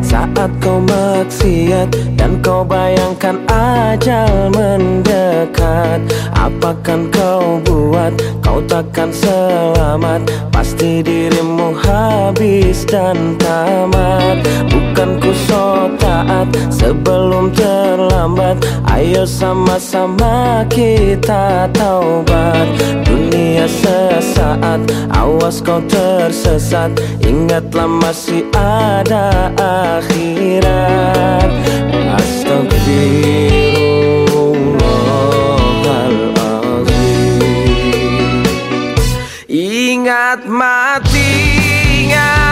saat kau maksiat Dan kau bayangkan ajal mendekat Apakan kau buat, kau takkan selamat Pasti dirimu habis dan tamat. Bukan ku so taat sebelum Ayo sama-sama kita taubat. Dunia sesaat, awas kau tersesat. Ingatlah masih ada akhirat. Astagfirullahaladzim. Ingat mati, ingat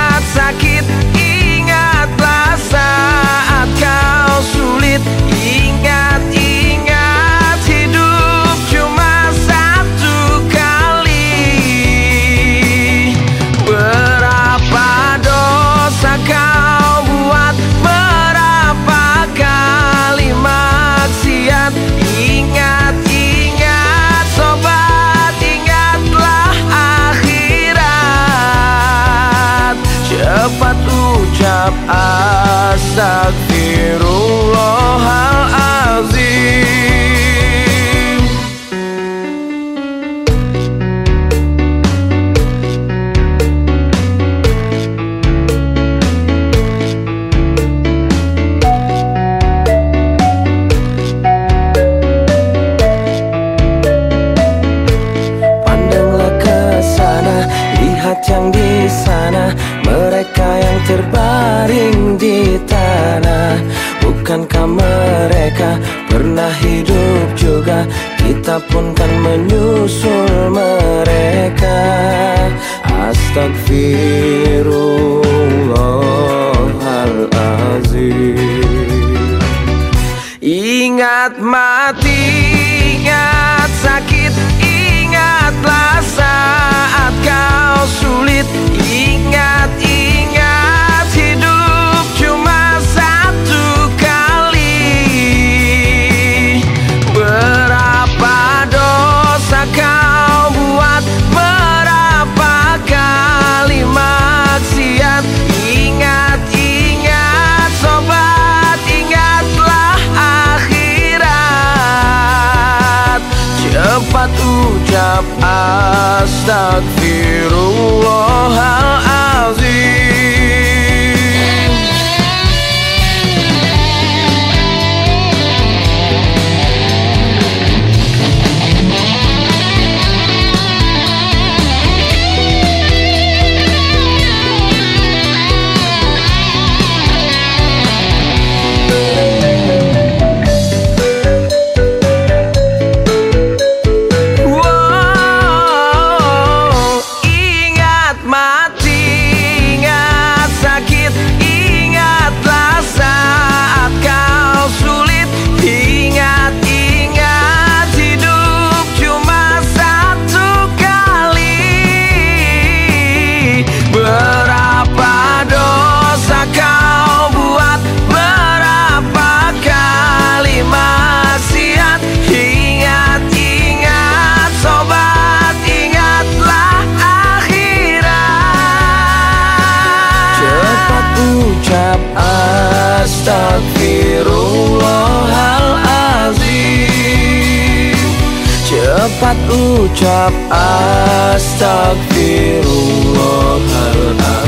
Cepat ucap astagfirullahalazim Bukankah mereka pernah hidup juga? Kita pun kan menyusul mereka. Astagfirullahalazim Ingat mati, ingat sakit Ingatlah saat kau sulit Cepat ucap astagfirullahalazim Tepat ucap astagfirullahaladzim.